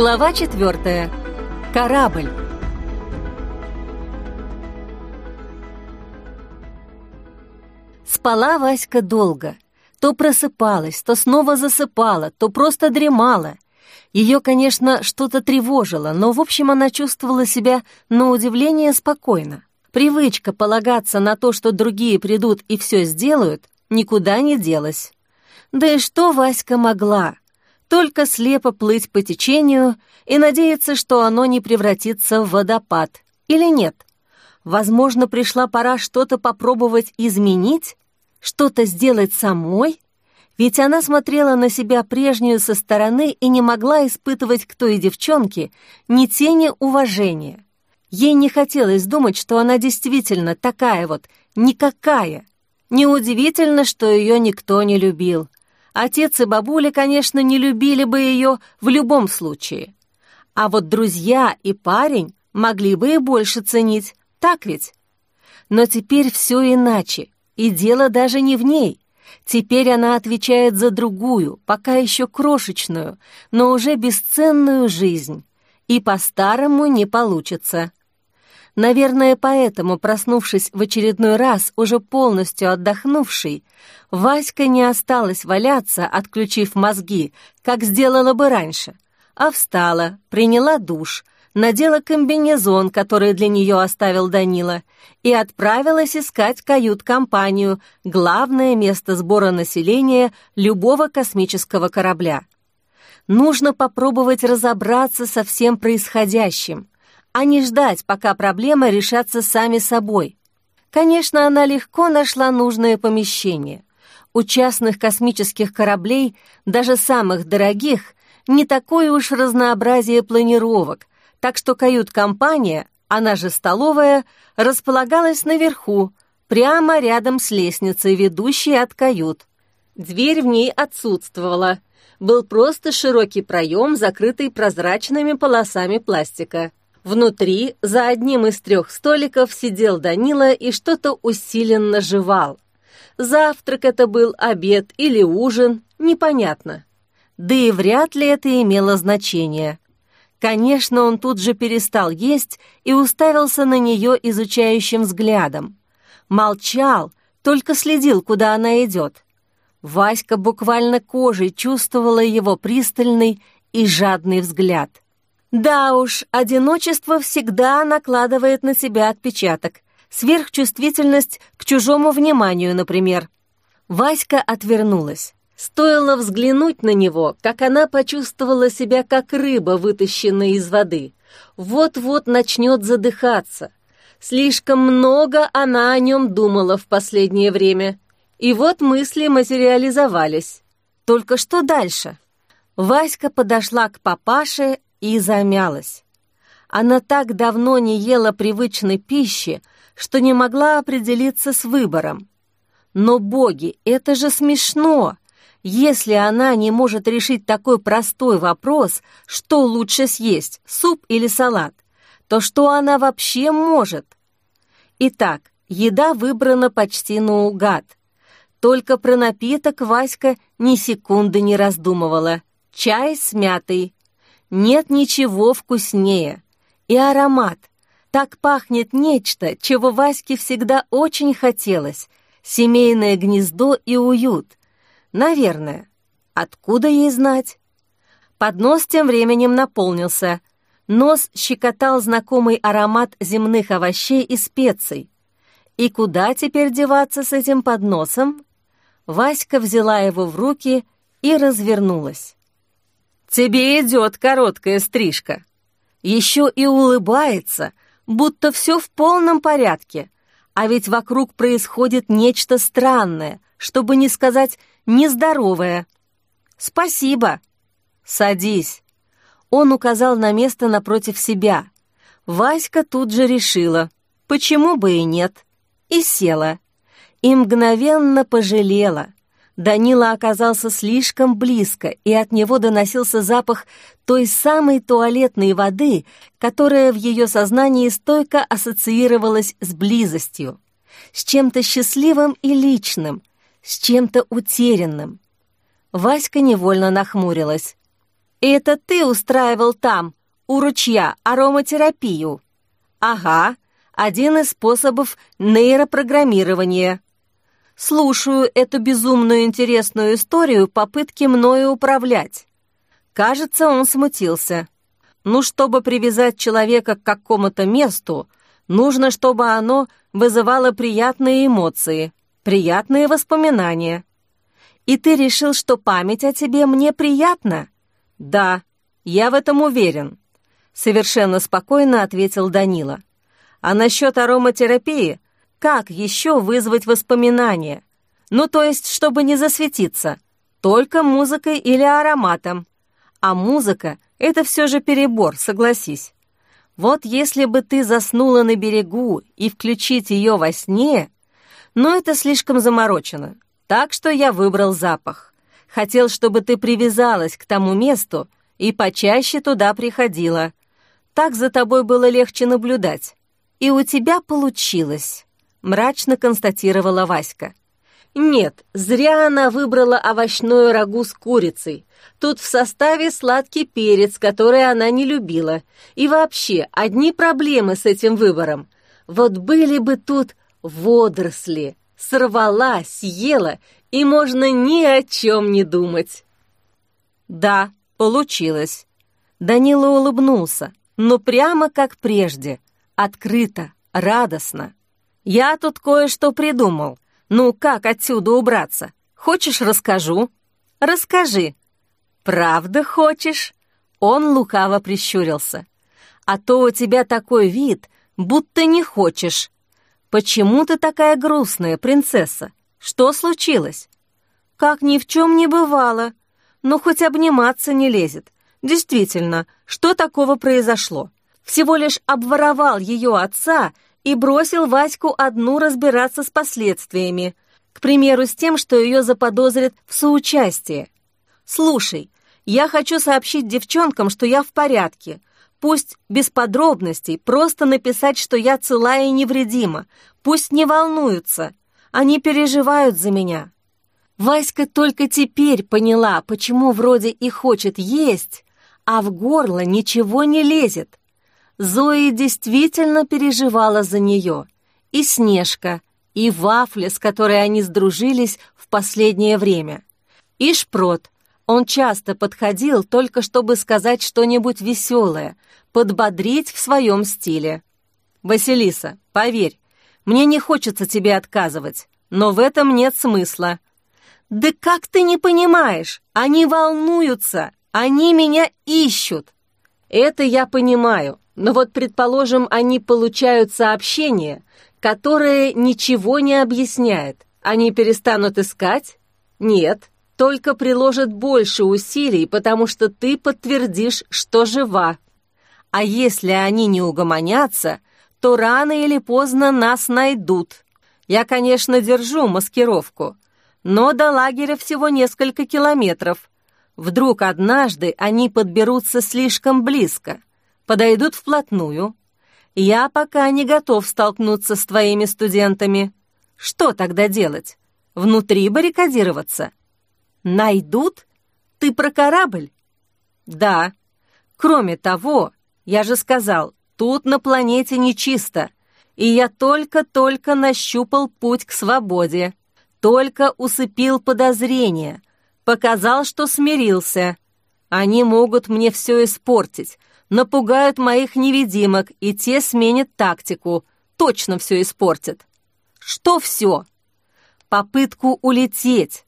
Глава четвертая. Корабль. Спала Васька долго. То просыпалась, то снова засыпала, то просто дремала. Ее, конечно, что-то тревожило, но, в общем, она чувствовала себя на удивление спокойно. Привычка полагаться на то, что другие придут и все сделают, никуда не делась. Да и что Васька могла? Только слепо плыть по течению и надеяться, что оно не превратится в водопад. Или нет? Возможно, пришла пора что-то попробовать изменить? Что-то сделать самой? Ведь она смотрела на себя прежнюю со стороны и не могла испытывать к той девчонке ни тени уважения. Ей не хотелось думать, что она действительно такая вот, никакая. Неудивительно, что ее никто не любил. Отец и бабуля, конечно, не любили бы ее в любом случае. А вот друзья и парень могли бы и больше ценить, так ведь? Но теперь все иначе, и дело даже не в ней. Теперь она отвечает за другую, пока еще крошечную, но уже бесценную жизнь. И по-старому не получится. Наверное, поэтому, проснувшись в очередной раз, уже полностью отдохнувший, Васька не осталась валяться, отключив мозги, как сделала бы раньше, а встала, приняла душ, надела комбинезон, который для нее оставил Данила, и отправилась искать кают-компанию, главное место сбора населения любого космического корабля. Нужно попробовать разобраться со всем происходящим, а не ждать, пока проблемы решатся сами собой. Конечно, она легко нашла нужное помещение. У частных космических кораблей, даже самых дорогих, не такое уж разнообразие планировок, так что кают-компания, она же столовая, располагалась наверху, прямо рядом с лестницей, ведущей от кают. Дверь в ней отсутствовала. Был просто широкий проем, закрытый прозрачными полосами пластика. Внутри, за одним из трех столиков, сидел Данила и что-то усиленно жевал. Завтрак это был, обед или ужин, непонятно. Да и вряд ли это имело значение. Конечно, он тут же перестал есть и уставился на нее изучающим взглядом. Молчал, только следил, куда она идет. Васька буквально кожей чувствовала его пристальный и жадный взгляд. Да уж, одиночество всегда накладывает на себя отпечаток. Сверхчувствительность к чужому вниманию, например. Васька отвернулась. Стоило взглянуть на него, как она почувствовала себя как рыба, вытащенная из воды. Вот-вот начнет задыхаться. Слишком много она о нем думала в последнее время. И вот мысли материализовались. Только что дальше? Васька подошла к папаше и замялась. Она так давно не ела привычной пищи, что не могла определиться с выбором. Но, боги, это же смешно! Если она не может решить такой простой вопрос, что лучше съесть, суп или салат, то что она вообще может? Итак, еда выбрана почти наугад. Только про напиток Васька ни секунды не раздумывала. Чай с мятой, нет ничего вкуснее. И аромат. Так пахнет нечто, чего Ваське всегда очень хотелось. Семейное гнездо и уют. Наверное. Откуда ей знать? Поднос тем временем наполнился. Нос щекотал знакомый аромат земных овощей и специй. И куда теперь деваться с этим подносом? Васька взяла его в руки и развернулась. Тебе идет короткая стрижка. Еще и улыбается, будто все в полном порядке. А ведь вокруг происходит нечто странное, чтобы не сказать нездоровое. Спасибо. Садись. Он указал на место напротив себя. Васька тут же решила, почему бы и нет, и села. И мгновенно пожалела — Данила оказался слишком близко, и от него доносился запах той самой туалетной воды, которая в ее сознании стойко ассоциировалась с близостью, с чем-то счастливым и личным, с чем-то утерянным. Васька невольно нахмурилась. «Это ты устраивал там, у ручья, ароматерапию?» «Ага, один из способов нейропрограммирования». Слушаю эту безумную интересную историю попытки мною управлять. Кажется, он смутился. Ну, чтобы привязать человека к какому-то месту, нужно, чтобы оно вызывало приятные эмоции, приятные воспоминания. И ты решил, что память о тебе мне приятна? Да, я в этом уверен. Совершенно спокойно ответил Данила. А насчет ароматерапии, как еще вызвать воспоминания? Ну, то есть, чтобы не засветиться, только музыкой или ароматом. А музыка — это все же перебор, согласись. Вот если бы ты заснула на берегу и включить ее во сне, но это слишком заморочено. Так что я выбрал запах. Хотел, чтобы ты привязалась к тому месту и почаще туда приходила. Так за тобой было легче наблюдать. И у тебя получилось, мрачно констатировала Васька. Нет, зря она выбрала овощное рагу с курицей. Тут в составе сладкий перец, который она не любила. И вообще, одни проблемы с этим выбором. Вот были бы тут водоросли. Сорвала, съела, и можно ни о чем не думать. Да, получилось. Данила улыбнулся, но прямо как прежде. Открыто, радостно. Я тут кое-что придумал. «Ну, как отсюда убраться? Хочешь, расскажу?» «Расскажи». «Правда хочешь?» Он лукаво прищурился. «А то у тебя такой вид, будто не хочешь. Почему ты такая грустная, принцесса? Что случилось?» «Как ни в чем не бывало. Но хоть обниматься не лезет. Действительно, что такого произошло? Всего лишь обворовал ее отца и бросил Ваську одну разбираться с последствиями, к примеру, с тем, что ее заподозрят в соучастии. «Слушай, я хочу сообщить девчонкам, что я в порядке. Пусть без подробностей, просто написать, что я цела и невредима. Пусть не волнуются. Они переживают за меня». Васька только теперь поняла, почему вроде и хочет есть, а в горло ничего не лезет. Зои действительно переживала за нее. И Снежка, и Вафля, с которой они сдружились в последнее время. И Шпрот. Он часто подходил только чтобы сказать что-нибудь веселое, подбодрить в своем стиле. «Василиса, поверь, мне не хочется тебе отказывать, но в этом нет смысла». «Да как ты не понимаешь? Они волнуются, они меня ищут». «Это я понимаю, но вот, предположим, они получают сообщение, которое ничего не объясняет. Они перестанут искать? Нет, только приложат больше усилий, потому что ты подтвердишь, что жива. А если они не угомонятся, то рано или поздно нас найдут. Я, конечно, держу маскировку, но до лагеря всего несколько километров. Вдруг однажды они подберутся слишком близко подойдут вплотную. Я пока не готов столкнуться с твоими студентами. Что тогда делать? Внутри баррикадироваться? Найдут? Ты про корабль? Да. Кроме того, я же сказал, тут на планете нечисто, и я только-только нащупал путь к свободе, только усыпил подозрения, показал, что смирился. Они могут мне все испортить, напугают моих невидимок, и те сменят тактику, точно все испортят. Что все? Попытку улететь.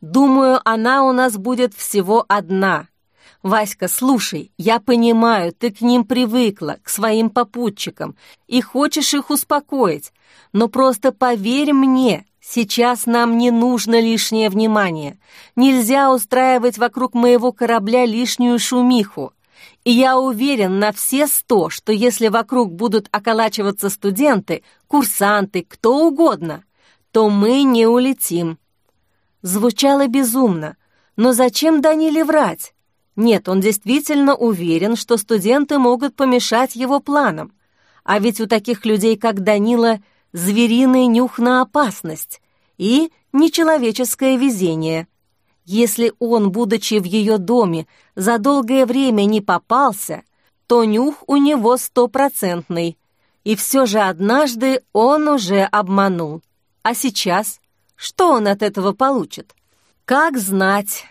Думаю, она у нас будет всего одна. Васька, слушай, я понимаю, ты к ним привыкла, к своим попутчикам, и хочешь их успокоить, но просто поверь мне, сейчас нам не нужно лишнее внимание. Нельзя устраивать вокруг моего корабля лишнюю шумиху. И я уверен на все сто, что если вокруг будут околачиваться студенты, курсанты, кто угодно, то мы не улетим. Звучало безумно, но зачем Даниле врать? Нет, он действительно уверен, что студенты могут помешать его планам. А ведь у таких людей, как Данила, звериный нюх на опасность и нечеловеческое везение. Если он, будучи в ее доме, за долгое время не попался, то нюх у него стопроцентный. И все же однажды он уже обманул. А сейчас? Что он от этого получит? Как знать?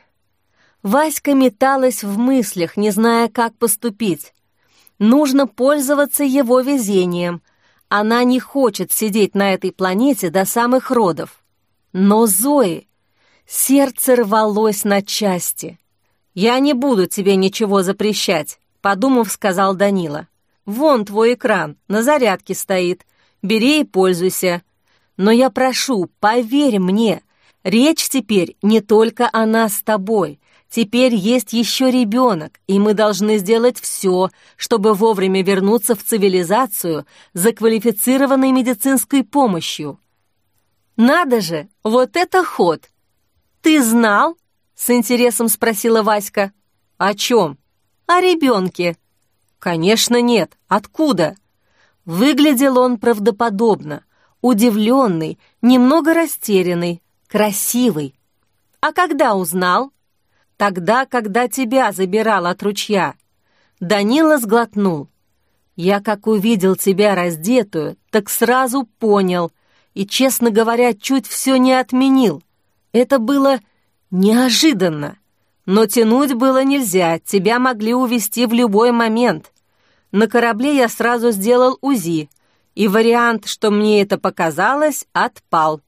Васька металась в мыслях, не зная, как поступить. Нужно пользоваться его везением. Она не хочет сидеть на этой планете до самых родов. Но Зои... Сердце рвалось на части. «Я не буду тебе ничего запрещать», — подумав, сказал Данила. «Вон твой экран, на зарядке стоит. Бери и пользуйся. Но я прошу, поверь мне, речь теперь не только о нас с тобой. Теперь есть еще ребенок, и мы должны сделать все, чтобы вовремя вернуться в цивилизацию за квалифицированной медицинской помощью. Надо же, вот это ход! Ты знал? С интересом спросила Васька. О чем? О ребенке. Конечно, нет. Откуда? Выглядел он правдоподобно, удивленный, немного растерянный, красивый. А когда узнал? Тогда, когда тебя забирал от ручья. Данила сглотнул. Я как увидел тебя раздетую, так сразу понял. И, честно говоря, чуть все не отменил. Это было неожиданно. Но тянуть было нельзя, тебя могли увезти в любой момент. На корабле я сразу сделал УЗИ, и вариант, что мне это показалось, отпал.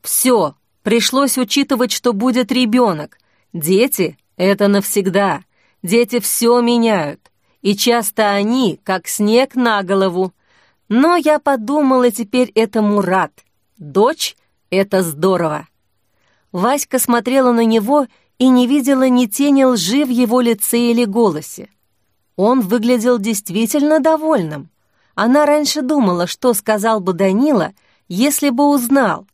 Все, пришлось учитывать, что будет ребенок, Дети — это навсегда. Дети все меняют. И часто они, как снег на голову. Но я подумала, теперь это Мурат. Дочь — это здорово. Васька смотрела на него и не видела ни тени лжи в его лице или голосе. Он выглядел действительно довольным. Она раньше думала, что сказал бы Данила, если бы узнал.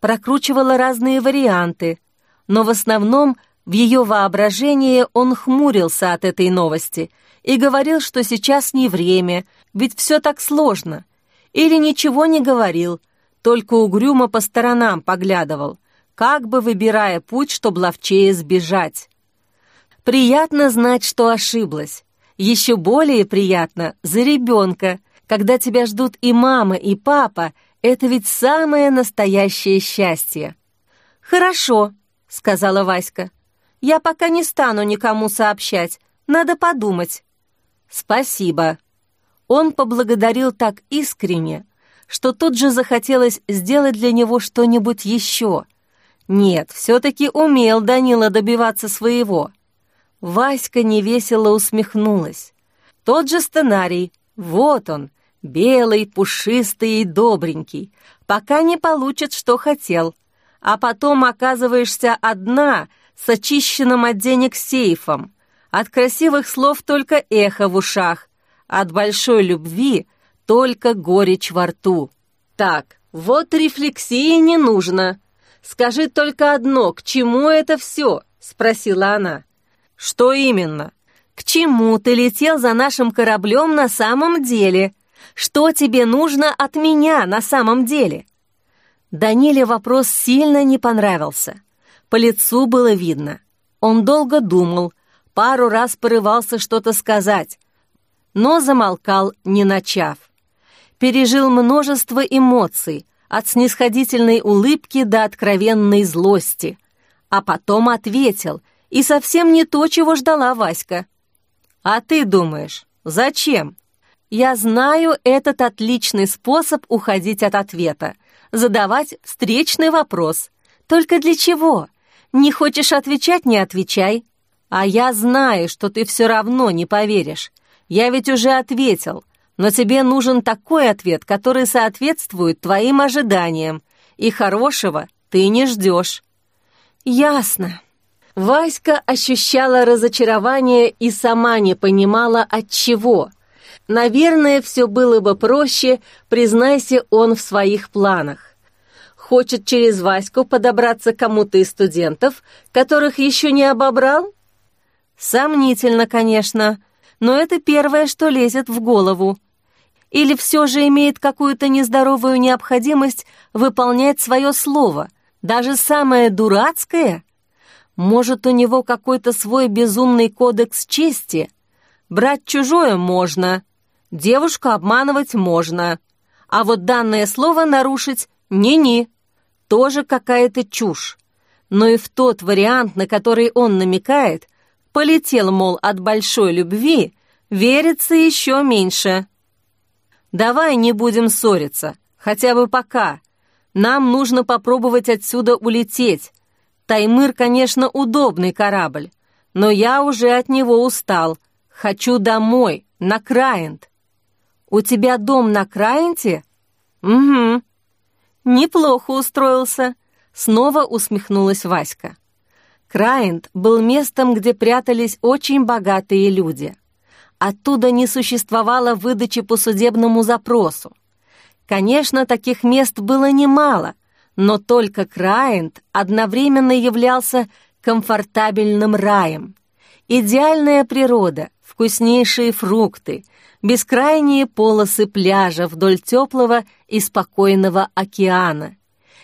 Прокручивала разные варианты, но в основном — в ее воображении он хмурился от этой новости и говорил, что сейчас не время, ведь все так сложно. Или ничего не говорил, только угрюмо по сторонам поглядывал, как бы выбирая путь, чтобы ловчее сбежать. Приятно знать, что ошиблась. Еще более приятно за ребенка, когда тебя ждут и мама, и папа, это ведь самое настоящее счастье. «Хорошо», — сказала Васька. Я пока не стану никому сообщать. Надо подумать». «Спасибо». Он поблагодарил так искренне, что тут же захотелось сделать для него что-нибудь еще. Нет, все-таки умел Данила добиваться своего. Васька невесело усмехнулась. Тот же сценарий. Вот он, белый, пушистый и добренький, пока не получит, что хотел. А потом оказываешься одна — с очищенным от денег сейфом. От красивых слов только эхо в ушах, от большой любви только горечь во рту. Так, вот рефлексии не нужно. Скажи только одно, к чему это все? Спросила она. Что именно? К чему ты летел за нашим кораблем на самом деле? Что тебе нужно от меня на самом деле? Даниле вопрос сильно не понравился. По лицу было видно. Он долго думал, пару раз порывался что-то сказать, но замолкал, не начав. Пережил множество эмоций, от снисходительной улыбки до откровенной злости. А потом ответил, и совсем не то, чего ждала Васька. «А ты думаешь, зачем?» «Я знаю этот отличный способ уходить от ответа, задавать встречный вопрос. Только для чего? Не хочешь отвечать — не отвечай. А я знаю, что ты все равно не поверишь. Я ведь уже ответил, но тебе нужен такой ответ, который соответствует твоим ожиданиям, и хорошего ты не ждешь». «Ясно». Васька ощущала разочарование и сама не понимала, от чего. Наверное, все было бы проще, признайся он в своих планах хочет через Ваську подобраться кому-то из студентов, которых еще не обобрал? Сомнительно, конечно, но это первое, что лезет в голову. Или все же имеет какую-то нездоровую необходимость выполнять свое слово, даже самое дурацкое? Может, у него какой-то свой безумный кодекс чести? Брать чужое можно, девушку обманывать можно, а вот данное слово нарушить «ни-ни» тоже какая-то чушь. Но и в тот вариант, на который он намекает, полетел, мол, от большой любви, верится еще меньше. «Давай не будем ссориться, хотя бы пока. Нам нужно попробовать отсюда улететь. Таймыр, конечно, удобный корабль, но я уже от него устал. Хочу домой, на Краент». «У тебя дом на Краенте?» «Угу». «Неплохо устроился», — снова усмехнулась Васька. Краент был местом, где прятались очень богатые люди. Оттуда не существовало выдачи по судебному запросу. Конечно, таких мест было немало, но только Краент одновременно являлся комфортабельным раем. Идеальная природа, вкуснейшие фрукты, бескрайние полосы пляжа вдоль теплого и спокойного океана.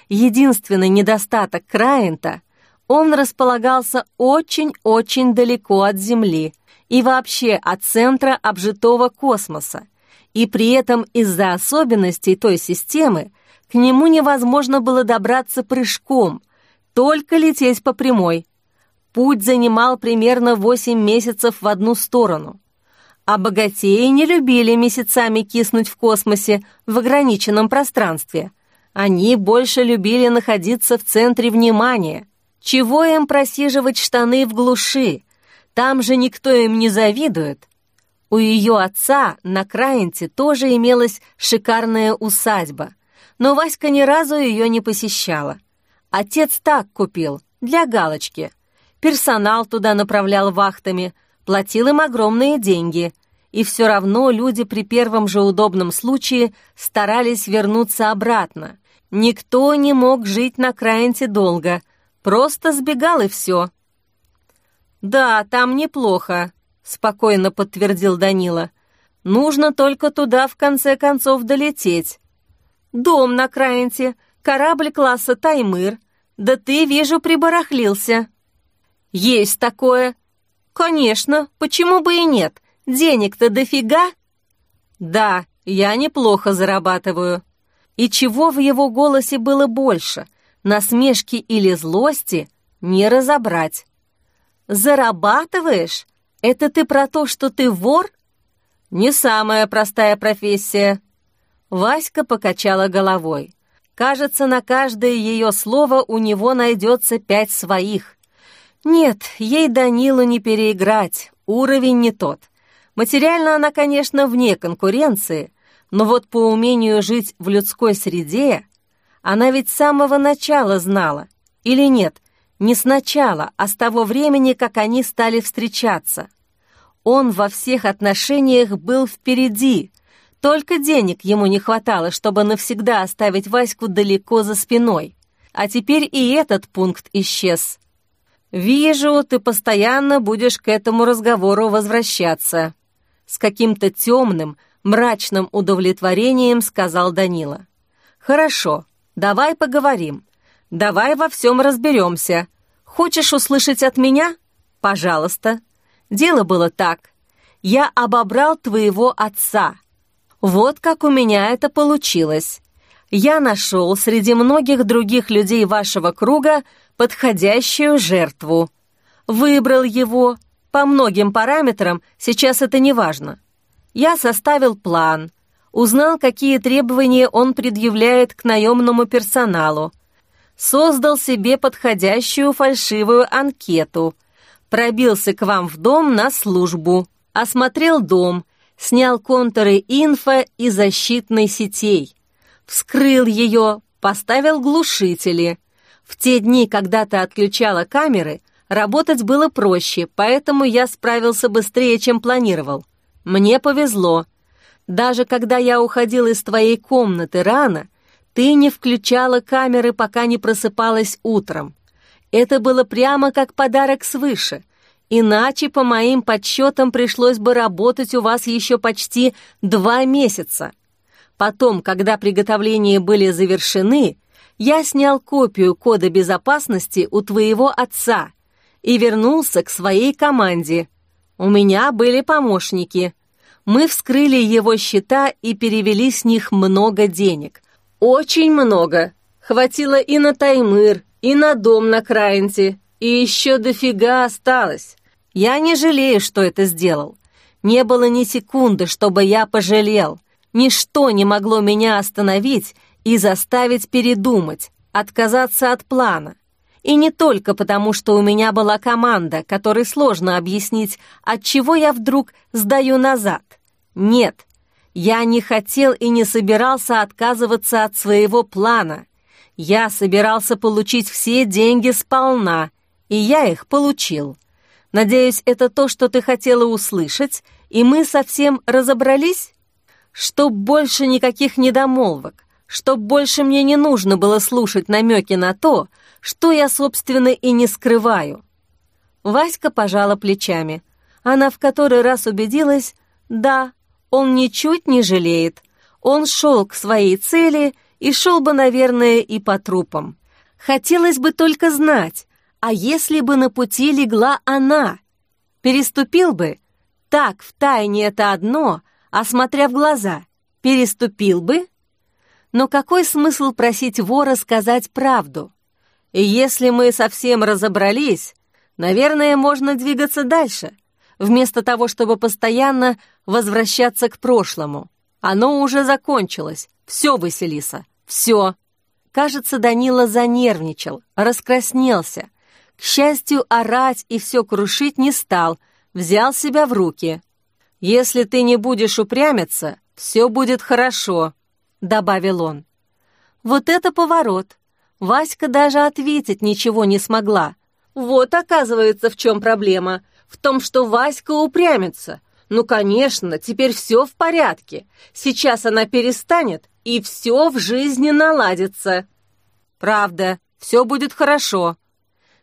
Единственный недостаток Краента — он располагался очень-очень далеко от Земли и вообще от центра обжитого космоса, и при этом из-за особенностей той системы к нему невозможно было добраться прыжком, только лететь по прямой. Путь занимал примерно 8 месяцев в одну сторону. А богатеи не любили месяцами киснуть в космосе в ограниченном пространстве. Они больше любили находиться в центре внимания. Чего им просиживать штаны в глуши? Там же никто им не завидует. У ее отца на Краенте тоже имелась шикарная усадьба, но Васька ни разу ее не посещала. Отец так купил, для галочки. Персонал туда направлял вахтами – платил им огромные деньги, и все равно люди при первом же удобном случае старались вернуться обратно. Никто не мог жить на Краенте долго, просто сбегал и все. «Да, там неплохо», — спокойно подтвердил Данила. «Нужно только туда в конце концов долететь. Дом на Краенте, корабль класса «Таймыр». Да ты, вижу, прибарахлился». «Есть такое», «Конечно, почему бы и нет? Денег-то дофига?» «Да, я неплохо зарабатываю». И чего в его голосе было больше, насмешки или злости, не разобрать. «Зарабатываешь? Это ты про то, что ты вор?» «Не самая простая профессия». Васька покачала головой. Кажется, на каждое ее слово у него найдется пять своих. Нет, ей Данилу не переиграть, уровень не тот. Материально она, конечно, вне конкуренции, но вот по умению жить в людской среде она ведь с самого начала знала. Или нет, не сначала, а с того времени, как они стали встречаться. Он во всех отношениях был впереди, только денег ему не хватало, чтобы навсегда оставить Ваську далеко за спиной. А теперь и этот пункт исчез. «Вижу, ты постоянно будешь к этому разговору возвращаться», с каким-то темным, мрачным удовлетворением сказал Данила. «Хорошо, давай поговорим. Давай во всем разберемся. Хочешь услышать от меня? Пожалуйста. Дело было так. Я обобрал твоего отца. Вот как у меня это получилось. Я нашел среди многих других людей вашего круга подходящую жертву. Выбрал его. По многим параметрам сейчас это не важно. Я составил план, узнал, какие требования он предъявляет к наемному персоналу, создал себе подходящую фальшивую анкету, пробился к вам в дом на службу, осмотрел дом, снял контуры инфо и защитной сетей, вскрыл ее, поставил глушители, в те дни, когда ты отключала камеры, работать было проще, поэтому я справился быстрее, чем планировал. Мне повезло. Даже когда я уходил из твоей комнаты рано, ты не включала камеры, пока не просыпалась утром. Это было прямо как подарок свыше. Иначе, по моим подсчетам, пришлось бы работать у вас еще почти два месяца. Потом, когда приготовления были завершены, я снял копию кода безопасности у твоего отца, и вернулся к своей команде. У меня были помощники. Мы вскрыли его счета и перевели с них много денег. Очень много. Хватило и на Таймыр, и на дом на Краинте, и еще дофига осталось. Я не жалею, что это сделал. Не было ни секунды, чтобы я пожалел. Ничто не могло меня остановить и заставить передумать, отказаться от плана. И не только потому, что у меня была команда, которой сложно объяснить, от чего я вдруг сдаю назад. Нет, я не хотел и не собирался отказываться от своего плана. Я собирался получить все деньги сполна, и я их получил. Надеюсь, это то, что ты хотела услышать, и мы совсем разобрались? Чтоб больше никаких недомолвок, чтоб больше мне не нужно было слушать намеки на то, что я, собственно, и не скрываю. Васька пожала плечами. Она в который раз убедилась, да, он ничуть не жалеет. Он шел к своей цели и шел бы, наверное, и по трупам. Хотелось бы только знать, а если бы на пути легла она? Переступил бы? Так, в тайне это одно, а смотря в глаза, переступил бы? Но какой смысл просить вора сказать правду? И если мы совсем разобрались, наверное, можно двигаться дальше, вместо того, чтобы постоянно возвращаться к прошлому. Оно уже закончилось. Все, Василиса, все. Кажется, Данила занервничал, раскраснелся, к счастью, орать и все крушить не стал, взял себя в руки. «Если ты не будешь упрямиться, все будет хорошо», — добавил он. Вот это поворот. Васька даже ответить ничего не смогла. Вот, оказывается, в чем проблема. В том, что Васька упрямится. Ну, конечно, теперь все в порядке. Сейчас она перестанет, и все в жизни наладится. Правда, все будет хорошо.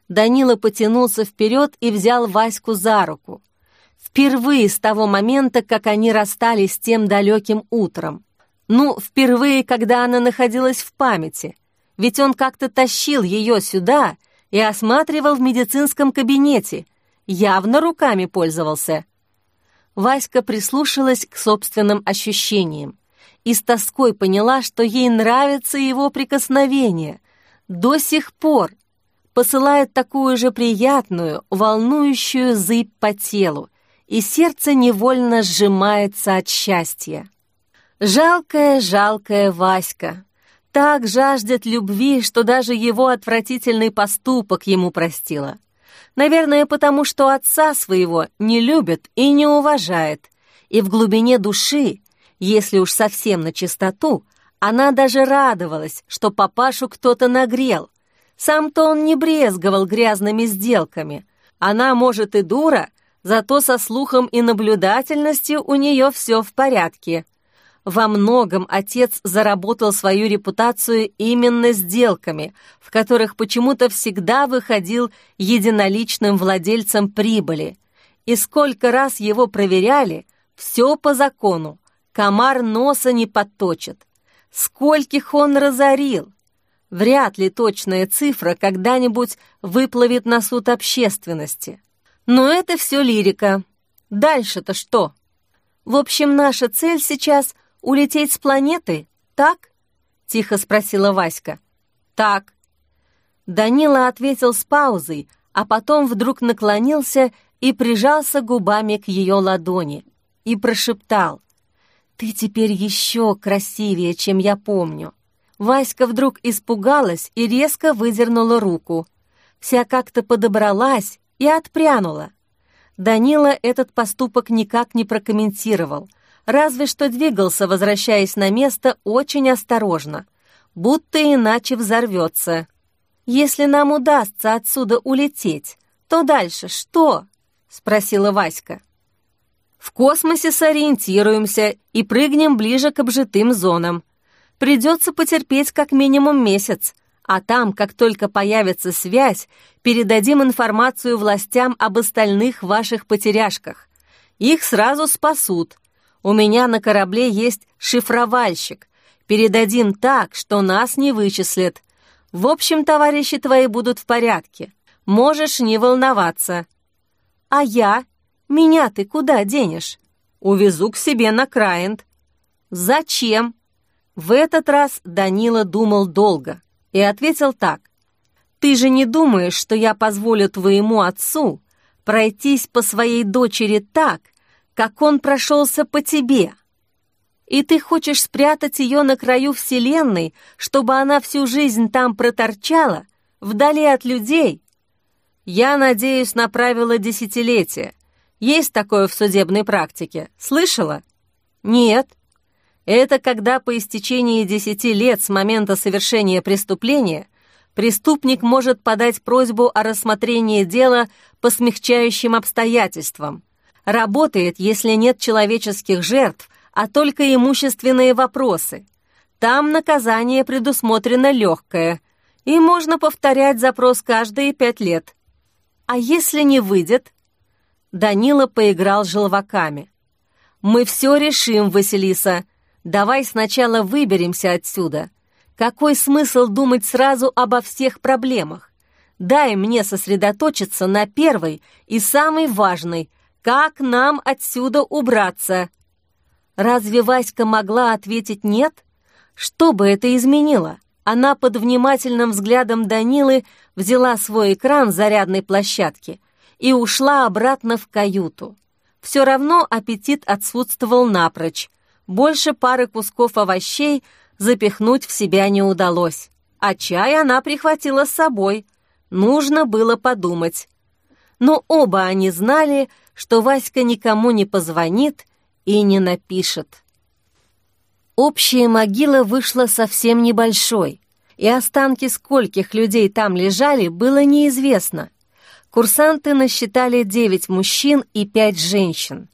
Данила потянулся вперед и взял Ваську за руку. Впервые с того момента, как они расстались тем далеким утром. Ну, впервые, когда она находилась в памяти. Ведь он как-то тащил ее сюда и осматривал в медицинском кабинете. Явно руками пользовался. Васька прислушалась к собственным ощущениям и с тоской поняла, что ей нравится его прикосновение. До сих пор, посылает такую же приятную, волнующую зыбь по телу, и сердце невольно сжимается от счастья. Жалкая, жалкая Васька. Так жаждет любви, что даже его отвратительный поступок ему простила. Наверное, потому что отца своего не любит и не уважает, и в глубине души, если уж совсем на чистоту, она даже радовалась, что папашу кто-то нагрел, сам-то он не брезговал грязными сделками. Она, может, и дура, зато со слухом и наблюдательностью у нее все в порядке. Во многом отец заработал свою репутацию именно сделками, в которых почему-то всегда выходил единоличным владельцем прибыли. И сколько раз его проверяли, все по закону, комар носа не подточит. Скольких он разорил, Вряд ли точная цифра когда-нибудь выплывет на суд общественности. Но это все лирика. Дальше-то что? В общем, наша цель сейчас — улететь с планеты, так? Тихо спросила Васька. Так. Данила ответил с паузой, а потом вдруг наклонился и прижался губами к ее ладони и прошептал. «Ты теперь еще красивее, чем я помню». Васька вдруг испугалась и резко выдернула руку. Вся как-то подобралась и отпрянула. Данила этот поступок никак не прокомментировал, разве что двигался, возвращаясь на место, очень осторожно, будто иначе взорвется. «Если нам удастся отсюда улететь, то дальше что?» — спросила Васька. «В космосе сориентируемся и прыгнем ближе к обжитым зонам», Придется потерпеть как минимум месяц, а там, как только появится связь, передадим информацию властям об остальных ваших потеряшках. Их сразу спасут. У меня на корабле есть шифровальщик. Передадим так, что нас не вычислят. В общем, товарищи твои будут в порядке. Можешь не волноваться. А я? Меня ты куда денешь? Увезу к себе на Краинд. Зачем? В этот раз Данила думал долго и ответил так. «Ты же не думаешь, что я позволю твоему отцу пройтись по своей дочери так, как он прошелся по тебе?» И ты хочешь спрятать ее на краю Вселенной, чтобы она всю жизнь там проторчала, вдали от людей? Я надеюсь на правило десятилетия. Есть такое в судебной практике. Слышала? Нет. Это когда по истечении десяти лет с момента совершения преступления преступник может подать просьбу о рассмотрении дела по смягчающим обстоятельствам. Работает, если нет человеческих жертв, а только имущественные вопросы. Там наказание предусмотрено легкое, и можно повторять запрос каждые пять лет. А если не выйдет? Данила поиграл желваками. «Мы все решим, Василиса. Давай сначала выберемся отсюда. Какой смысл думать сразу обо всех проблемах? Дай мне сосредоточиться на первой и самой важной — как нам отсюда убраться?» Разве Васька могла ответить «нет»? Что бы это изменило? Она под внимательным взглядом Данилы взяла свой экран зарядной площадки и ушла обратно в каюту. Все равно аппетит отсутствовал напрочь. Больше пары кусков овощей запихнуть в себя не удалось. А чай она прихватила с собой. Нужно было подумать. Но оба они знали, что Васька никому не позвонит и не напишет. Общая могила вышла совсем небольшой, и останки скольких людей там лежали, было неизвестно. Курсанты насчитали девять мужчин и пять женщин.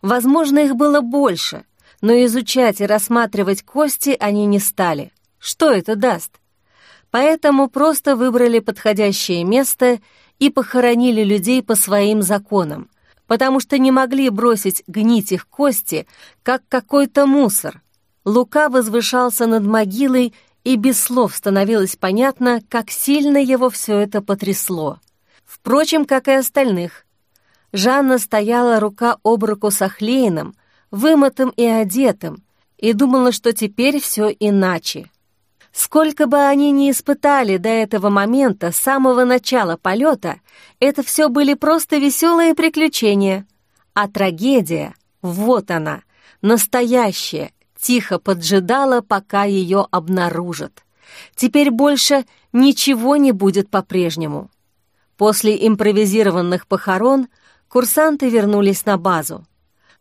Возможно, их было больше, но изучать и рассматривать кости они не стали. Что это даст? Поэтому просто выбрали подходящее место и похоронили людей по своим законам потому что не могли бросить гнить их кости, как какой-то мусор. Лука возвышался над могилой, и без слов становилось понятно, как сильно его все это потрясло. Впрочем, как и остальных. Жанна стояла рука об руку с Ахлеином, вымытым и одетым, и думала, что теперь все иначе. Сколько бы они ни испытали до этого момента, с самого начала полета, это все были просто веселые приключения. А трагедия, вот она, настоящая, тихо поджидала, пока ее обнаружат. Теперь больше ничего не будет по-прежнему. После импровизированных похорон курсанты вернулись на базу.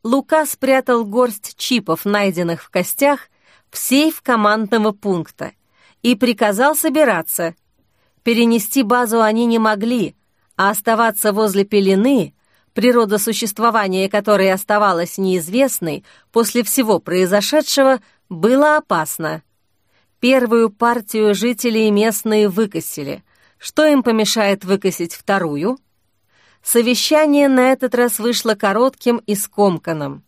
Лука спрятал горсть чипов, найденных в костях, в сейф командного пункта и приказал собираться. Перенести базу они не могли, а оставаться возле пелены, природа существования которой оставалась неизвестной после всего произошедшего, было опасно. Первую партию жителей местные выкосили. Что им помешает выкосить вторую? Совещание на этот раз вышло коротким и скомканным.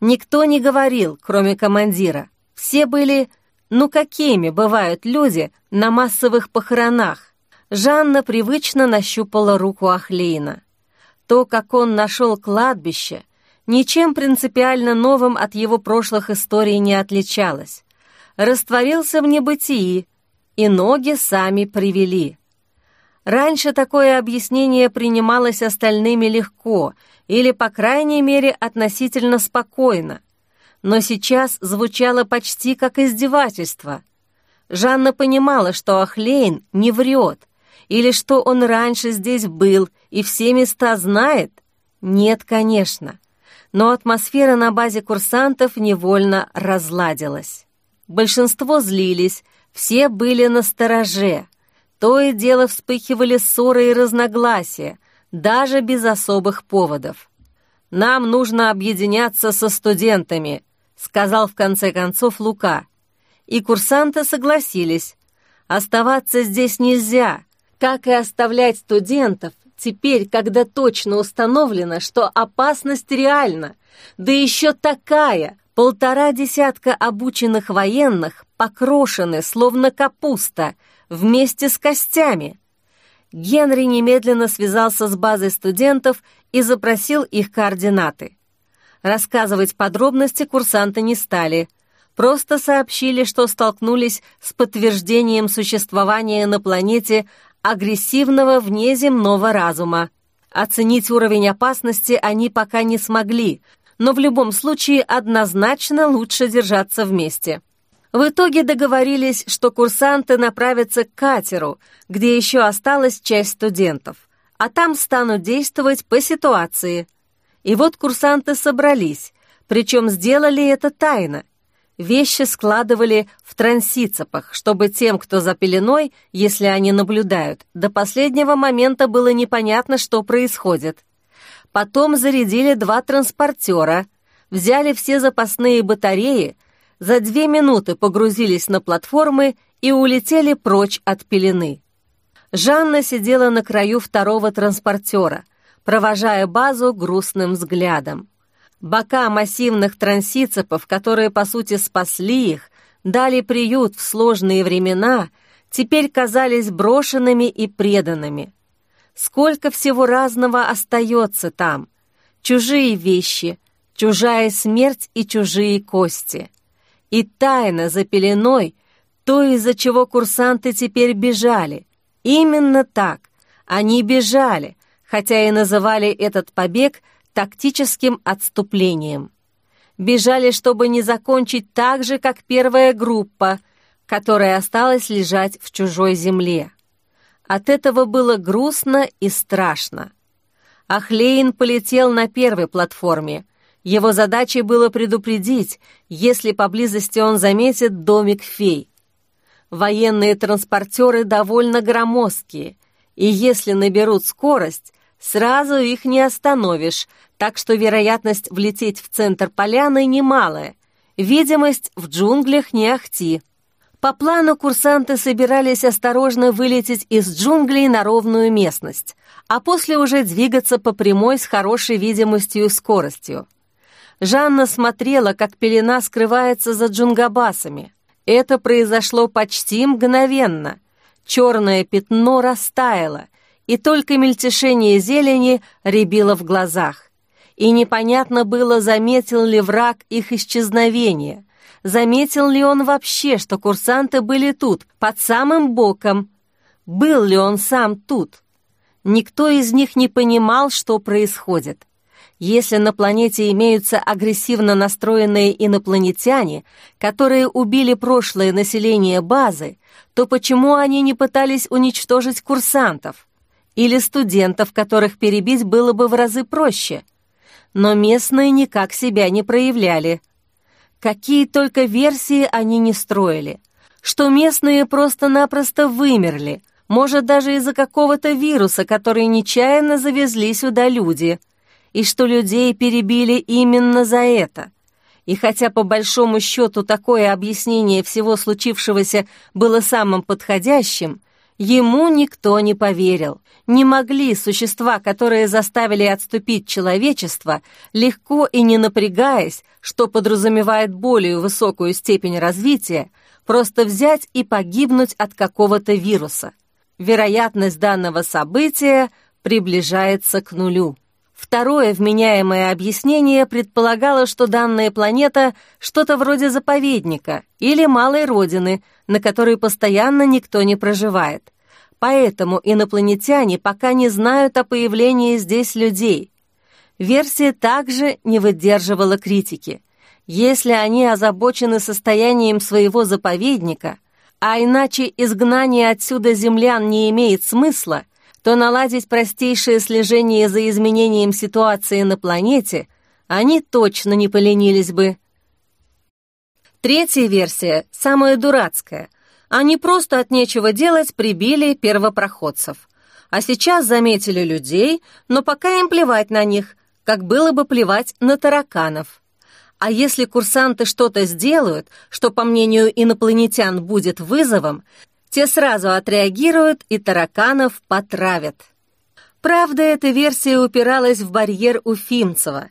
Никто не говорил, кроме командира. Все были ну какими бывают люди на массовых похоронах? Жанна привычно нащупала руку Ахлейна. То, как он нашел кладбище, ничем принципиально новым от его прошлых историй не отличалось. Растворился в небытии, и ноги сами привели. Раньше такое объяснение принималось остальными легко или, по крайней мере, относительно спокойно но сейчас звучало почти как издевательство. Жанна понимала, что Ахлейн не врет, или что он раньше здесь был и все места знает. Нет, конечно. Но атмосфера на базе курсантов невольно разладилась. Большинство злились, все были на стороже. То и дело вспыхивали ссоры и разногласия, даже без особых поводов. «Нам нужно объединяться со студентами», сказал в конце концов Лука. И курсанты согласились. Оставаться здесь нельзя, как и оставлять студентов, теперь, когда точно установлено, что опасность реальна, да еще такая, полтора десятка обученных военных покрошены, словно капуста, вместе с костями. Генри немедленно связался с базой студентов и запросил их координаты. Рассказывать подробности курсанты не стали, просто сообщили, что столкнулись с подтверждением существования на планете агрессивного внеземного разума. Оценить уровень опасности они пока не смогли, но в любом случае однозначно лучше держаться вместе. В итоге договорились, что курсанты направятся к катеру, где еще осталась часть студентов, а там станут действовать по ситуации. И вот курсанты собрались, причем сделали это тайно. Вещи складывали в трансицепах, чтобы тем, кто за пеленой, если они наблюдают, до последнего момента было непонятно, что происходит. Потом зарядили два транспортера, взяли все запасные батареи, за две минуты погрузились на платформы и улетели прочь от пелены. Жанна сидела на краю второго транспортера, провожая базу грустным взглядом. Бока массивных трансицепов, которые, по сути, спасли их, дали приют в сложные времена, теперь казались брошенными и преданными. Сколько всего разного остается там. Чужие вещи, чужая смерть и чужие кости и тайна за пеленой, то, из-за чего курсанты теперь бежали. Именно так, они бежали, хотя и называли этот побег тактическим отступлением. Бежали, чтобы не закончить так же, как первая группа, которая осталась лежать в чужой земле. От этого было грустно и страшно. Ахлейн полетел на первой платформе, его задачей было предупредить, если поблизости он заметит домик фей. Военные транспортеры довольно громоздкие, и если наберут скорость, сразу их не остановишь, так что вероятность влететь в центр поляны немалая. Видимость в джунглях не ахти. По плану курсанты собирались осторожно вылететь из джунглей на ровную местность, а после уже двигаться по прямой с хорошей видимостью и скоростью. Жанна смотрела, как пелена скрывается за джунгабасами. Это произошло почти мгновенно. Черное пятно растаяло, и только мельтешение зелени рябило в глазах. И непонятно было, заметил ли враг их исчезновение, заметил ли он вообще, что курсанты были тут, под самым боком. Был ли он сам тут? Никто из них не понимал, что происходит. Если на планете имеются агрессивно настроенные инопланетяне, которые убили прошлое население базы, то почему они не пытались уничтожить курсантов? Или студентов, которых перебить было бы в разы проще? Но местные никак себя не проявляли. Какие только версии они не строили. Что местные просто-напросто вымерли, может, даже из-за какого-то вируса, который нечаянно завезли сюда люди – и что людей перебили именно за это. И хотя по большому счету такое объяснение всего случившегося было самым подходящим, ему никто не поверил. Не могли существа, которые заставили отступить человечество, легко и не напрягаясь, что подразумевает более высокую степень развития, просто взять и погибнуть от какого-то вируса. Вероятность данного события приближается к нулю. Второе вменяемое объяснение предполагало, что данная планета — что-то вроде заповедника или малой родины, на которой постоянно никто не проживает. Поэтому инопланетяне пока не знают о появлении здесь людей. Версия также не выдерживала критики. Если они озабочены состоянием своего заповедника, а иначе изгнание отсюда землян не имеет смысла — то наладить простейшее слежение за изменением ситуации на планете они точно не поленились бы. Третья версия, самая дурацкая. Они просто от нечего делать прибили первопроходцев. А сейчас заметили людей, но пока им плевать на них, как было бы плевать на тараканов. А если курсанты что-то сделают, что, по мнению инопланетян, будет вызовом, те сразу отреагируют и тараканов потравят. Правда, эта версия упиралась в барьер Уфимцева.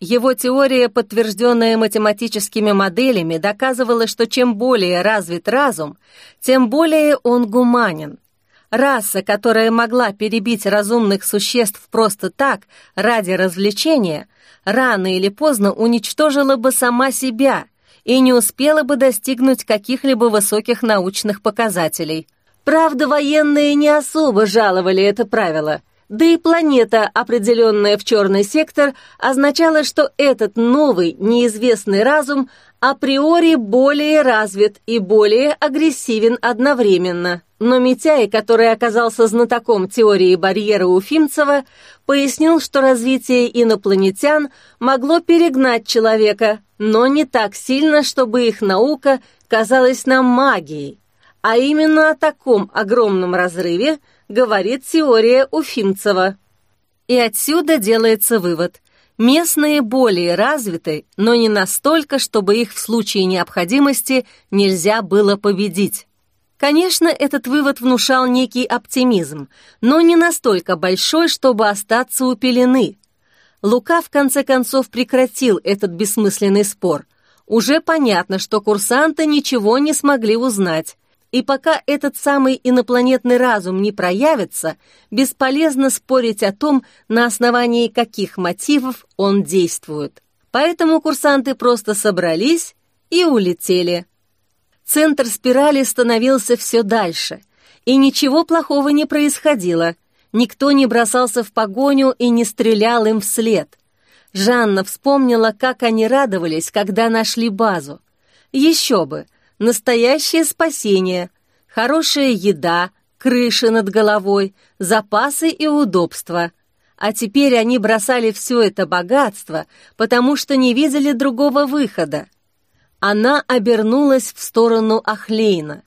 Его теория, подтвержденная математическими моделями, доказывала, что чем более развит разум, тем более он гуманен. Раса, которая могла перебить разумных существ просто так, ради развлечения, рано или поздно уничтожила бы сама себя и не успела бы достигнуть каких-либо высоких научных показателей. Правда, военные не особо жаловали это правило, да и планета, определенная в черный сектор, означала, что этот новый, неизвестный разум априори более развит и более агрессивен одновременно. Но Митяй, который оказался знатоком теории барьера Уфимцева, пояснил, что развитие инопланетян могло перегнать человека, но не так сильно, чтобы их наука казалась нам магией. А именно о таком огромном разрыве говорит теория Уфимцева. И отсюда делается вывод. Местные более развиты, но не настолько, чтобы их в случае необходимости нельзя было победить. Конечно, этот вывод внушал некий оптимизм, но не настолько большой, чтобы остаться у пелены. Лука в конце концов прекратил этот бессмысленный спор. Уже понятно, что курсанты ничего не смогли узнать. И пока этот самый инопланетный разум не проявится, бесполезно спорить о том, на основании каких мотивов он действует. Поэтому курсанты просто собрались и улетели. Центр спирали становился все дальше, и ничего плохого не происходило. Никто не бросался в погоню и не стрелял им вслед. Жанна вспомнила, как они радовались, когда нашли базу. Еще бы, настоящее спасение, хорошая еда, крыша над головой, запасы и удобства. А теперь они бросали все это богатство, потому что не видели другого выхода. Она обернулась в сторону Ахлейна.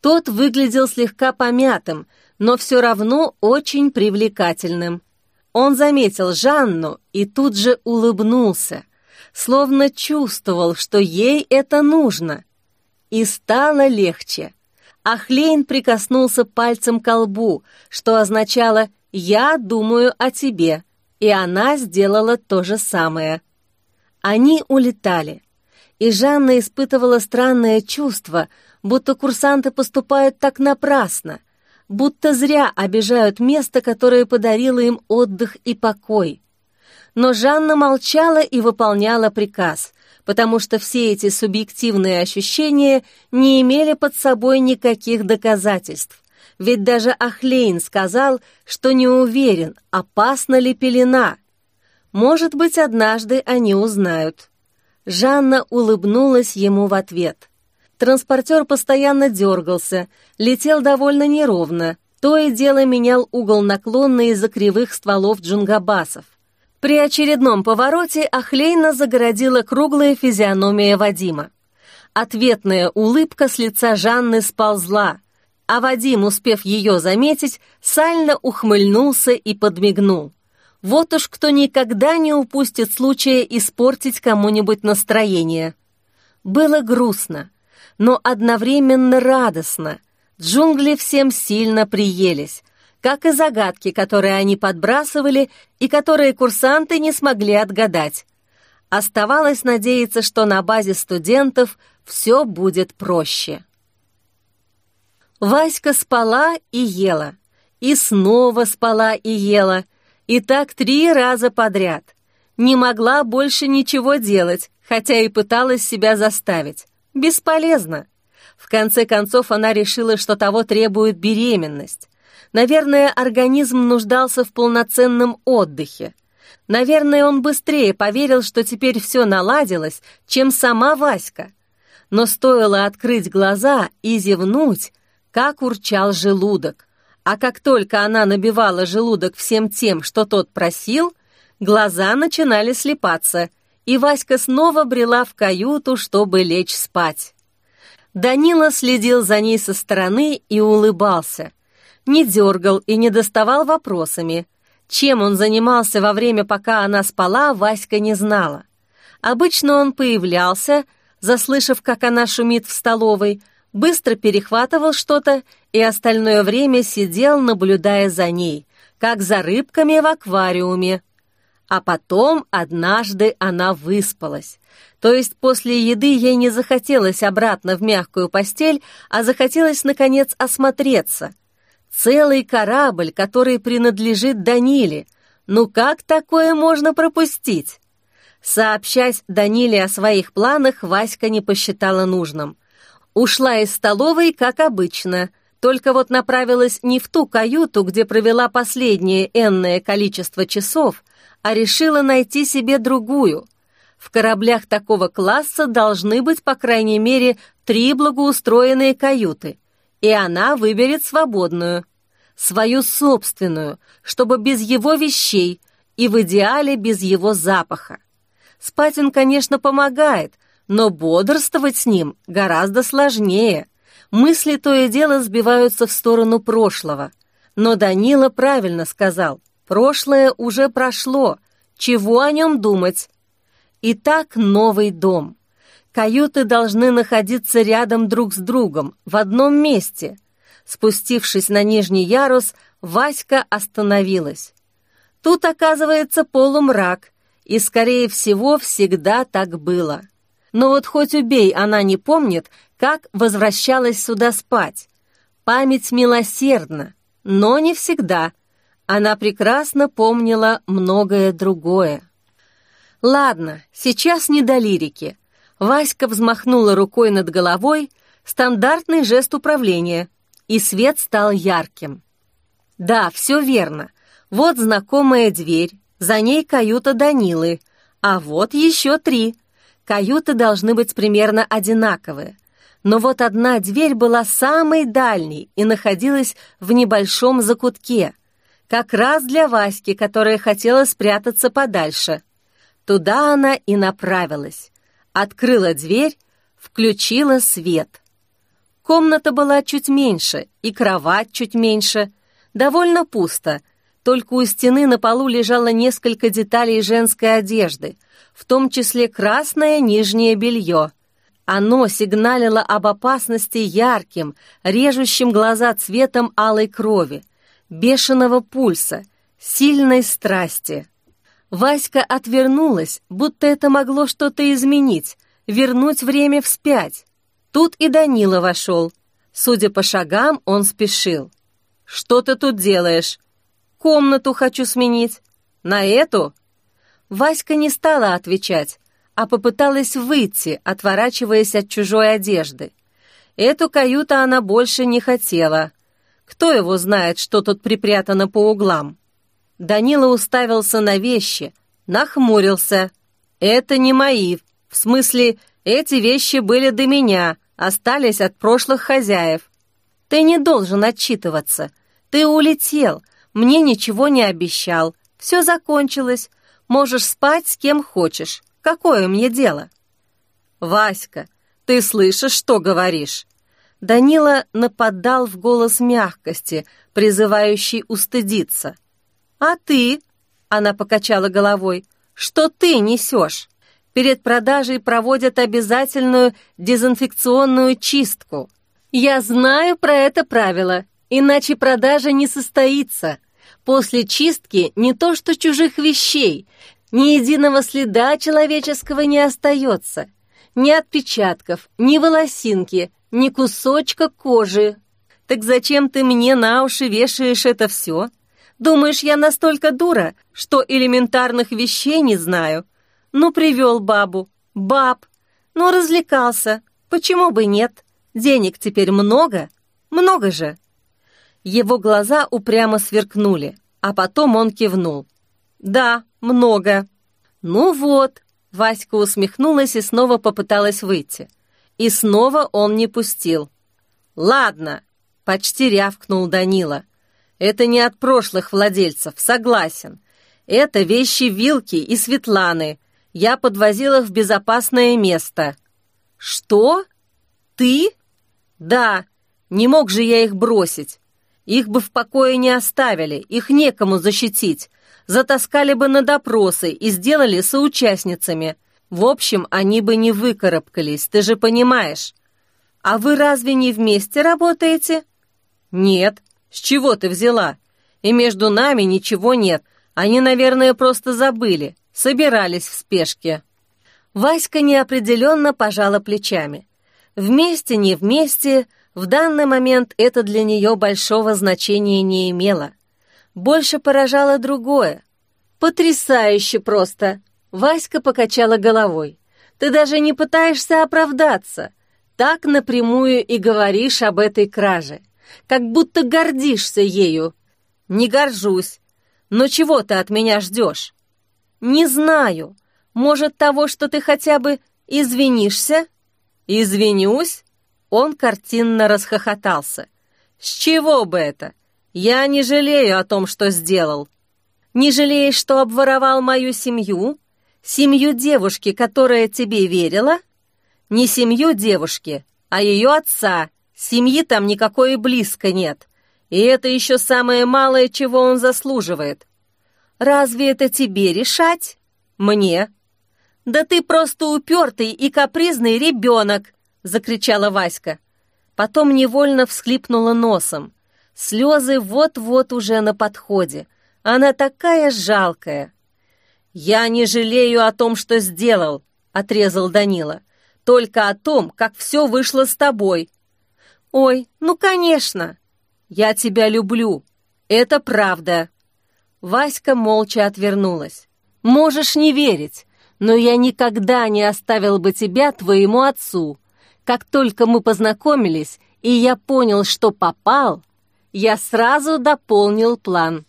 Тот выглядел слегка помятым, но все равно очень привлекательным. Он заметил Жанну и тут же улыбнулся, словно чувствовал, что ей это нужно. И стало легче. Ахлейн прикоснулся пальцем к лбу, что означало «я думаю о тебе», и она сделала то же самое. Они улетали и Жанна испытывала странное чувство, будто курсанты поступают так напрасно, будто зря обижают место, которое подарило им отдых и покой. Но Жанна молчала и выполняла приказ, потому что все эти субъективные ощущения не имели под собой никаких доказательств. Ведь даже Ахлейн сказал, что не уверен, опасна ли пелена. Может быть, однажды они узнают. Жанна улыбнулась ему в ответ. Транспортер постоянно дергался, летел довольно неровно, то и дело менял угол наклона из-за кривых стволов джунгабасов. При очередном повороте Ахлейна загородила круглая физиономия Вадима. Ответная улыбка с лица Жанны сползла, а Вадим, успев ее заметить, сально ухмыльнулся и подмигнул. Вот уж кто никогда не упустит случая испортить кому-нибудь настроение. Было грустно, но одновременно радостно. Джунгли всем сильно приелись, как и загадки, которые они подбрасывали и которые курсанты не смогли отгадать. Оставалось надеяться, что на базе студентов все будет проще. Васька спала и ела, и снова спала и ела, и так три раза подряд. Не могла больше ничего делать, хотя и пыталась себя заставить. Бесполезно. В конце концов она решила, что того требует беременность. Наверное, организм нуждался в полноценном отдыхе. Наверное, он быстрее поверил, что теперь все наладилось, чем сама Васька. Но стоило открыть глаза и зевнуть, как урчал желудок. А как только она набивала желудок всем тем, что тот просил, глаза начинали слепаться, и Васька снова брела в каюту, чтобы лечь спать. Данила следил за ней со стороны и улыбался. Не дергал и не доставал вопросами. Чем он занимался во время, пока она спала, Васька не знала. Обычно он появлялся, заслышав, как она шумит в столовой, быстро перехватывал что-то и остальное время сидел, наблюдая за ней, как за рыбками в аквариуме. А потом однажды она выспалась. То есть после еды ей не захотелось обратно в мягкую постель, а захотелось, наконец, осмотреться. Целый корабль, который принадлежит Даниле. Ну как такое можно пропустить? Сообщать Даниле о своих планах Васька не посчитала нужным. Ушла из столовой, как обычно, только вот направилась не в ту каюту, где провела последнее энное количество часов, а решила найти себе другую. В кораблях такого класса должны быть, по крайней мере, три благоустроенные каюты, и она выберет свободную, свою собственную, чтобы без его вещей и в идеале без его запаха. Спать он, конечно, помогает, но бодрствовать с ним гораздо сложнее. Мысли то и дело сбиваются в сторону прошлого. Но Данила правильно сказал, прошлое уже прошло, чего о нем думать? Итак, новый дом. Каюты должны находиться рядом друг с другом, в одном месте. Спустившись на нижний ярус, Васька остановилась. Тут оказывается полумрак, и, скорее всего, всегда так было. Но вот хоть убей, она не помнит, как возвращалась сюда спать. Память милосердна, но не всегда. Она прекрасно помнила многое другое. Ладно, сейчас не до лирики. Васька взмахнула рукой над головой, стандартный жест управления, и свет стал ярким. Да, все верно. Вот знакомая дверь, за ней каюта Данилы, а вот еще три. Каюты должны быть примерно одинаковые. Но вот одна дверь была самой дальней и находилась в небольшом закутке. Как раз для Васьки, которая хотела спрятаться подальше. Туда она и направилась. Открыла дверь, включила свет. Комната была чуть меньше, и кровать чуть меньше. Довольно пусто — только у стены на полу лежало несколько деталей женской одежды, в том числе красное нижнее белье. Оно сигналило об опасности ярким, режущим глаза цветом алой крови, бешеного пульса, сильной страсти. Васька отвернулась, будто это могло что-то изменить, вернуть время вспять. Тут и Данила вошел. Судя по шагам, он спешил. «Что ты тут делаешь?» Комнату хочу сменить. На эту?» Васька не стала отвечать, а попыталась выйти, отворачиваясь от чужой одежды. Эту каюту она больше не хотела. Кто его знает, что тут припрятано по углам? Данила уставился на вещи, нахмурился. «Это не мои. В смысле, эти вещи были до меня, остались от прошлых хозяев. Ты не должен отчитываться. Ты улетел, мне ничего не обещал. Все закончилось. Можешь спать с кем хочешь. Какое мне дело?» «Васька, ты слышишь, что говоришь?» Данила нападал в голос мягкости, призывающий устыдиться. «А ты?» — она покачала головой. «Что ты несешь? Перед продажей проводят обязательную дезинфекционную чистку. Я знаю про это правило, иначе продажа не состоится. После чистки не то что чужих вещей, ни единого следа человеческого не остается, ни отпечатков, ни волосинки, ни кусочка кожи. Так зачем ты мне на уши вешаешь это все? Думаешь, я настолько дура, что элементарных вещей не знаю? Ну, привел бабу, баб, ну, развлекался, почему бы нет? Денег теперь много, много же. Его глаза упрямо сверкнули, а потом он кивнул. «Да, много». «Ну вот», — Васька усмехнулась и снова попыталась выйти. И снова он не пустил. «Ладно», — почти рявкнул Данила. «Это не от прошлых владельцев, согласен. Это вещи Вилки и Светланы. Я подвозила их в безопасное место». «Что? Ты?» «Да, не мог же я их бросить. Их бы в покое не оставили, их некому защитить. Затаскали бы на допросы и сделали соучастницами. В общем, они бы не выкарабкались, ты же понимаешь. А вы разве не вместе работаете? Нет. С чего ты взяла? И между нами ничего нет. Они, наверное, просто забыли. Собирались в спешке. Васька неопределенно пожала плечами. Вместе, не вместе, В данный момент это для нее большого значения не имело. Больше поражало другое. «Потрясающе просто!» Васька покачала головой. «Ты даже не пытаешься оправдаться. Так напрямую и говоришь об этой краже. Как будто гордишься ею. Не горжусь. Но чего ты от меня ждешь?» «Не знаю. Может, того, что ты хотя бы извинишься?» «Извинюсь?» Он картинно расхохотался. «С чего бы это? Я не жалею о том, что сделал. Не жалеешь, что обворовал мою семью? Семью девушки, которая тебе верила? Не семью девушки, а ее отца. Семьи там никакой и близко нет. И это еще самое малое, чего он заслуживает. Разве это тебе решать? Мне. Да ты просто упертый и капризный ребенок, закричала Васька. Потом невольно всхлипнула носом. Слезы вот-вот уже на подходе. Она такая жалкая. «Я не жалею о том, что сделал», — отрезал Данила. «Только о том, как все вышло с тобой». «Ой, ну, конечно!» «Я тебя люблю. Это правда». Васька молча отвернулась. «Можешь не верить, но я никогда не оставил бы тебя твоему отцу. Как только мы познакомились, и я понял, что попал, я сразу дополнил план.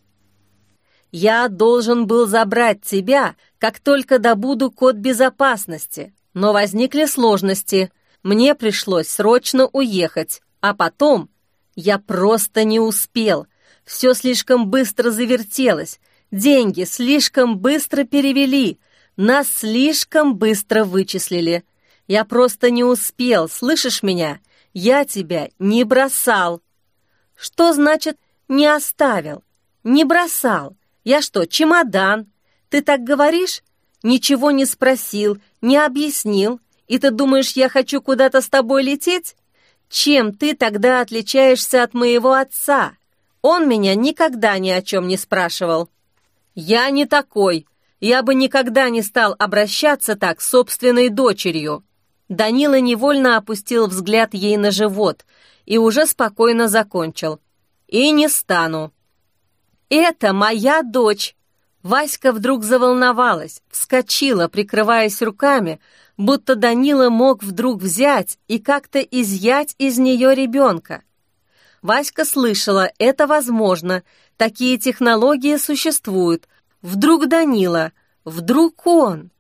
Я должен был забрать тебя, как только добуду код безопасности, но возникли сложности. Мне пришлось срочно уехать, а потом я просто не успел. Все слишком быстро завертелось, деньги слишком быстро перевели, нас слишком быстро вычислили. Я просто не успел, слышишь меня? Я тебя не бросал. Что значит «не оставил»? Не бросал. Я что, чемодан? Ты так говоришь? Ничего не спросил, не объяснил. И ты думаешь, я хочу куда-то с тобой лететь? Чем ты тогда отличаешься от моего отца? Он меня никогда ни о чем не спрашивал. Я не такой. Я бы никогда не стал обращаться так с собственной дочерью. Данила невольно опустил взгляд ей на живот и уже спокойно закончил. «И не стану». «Это моя дочь!» Васька вдруг заволновалась, вскочила, прикрываясь руками, будто Данила мог вдруг взять и как-то изъять из нее ребенка. Васька слышала, это возможно, такие технологии существуют. Вдруг Данила, вдруг он.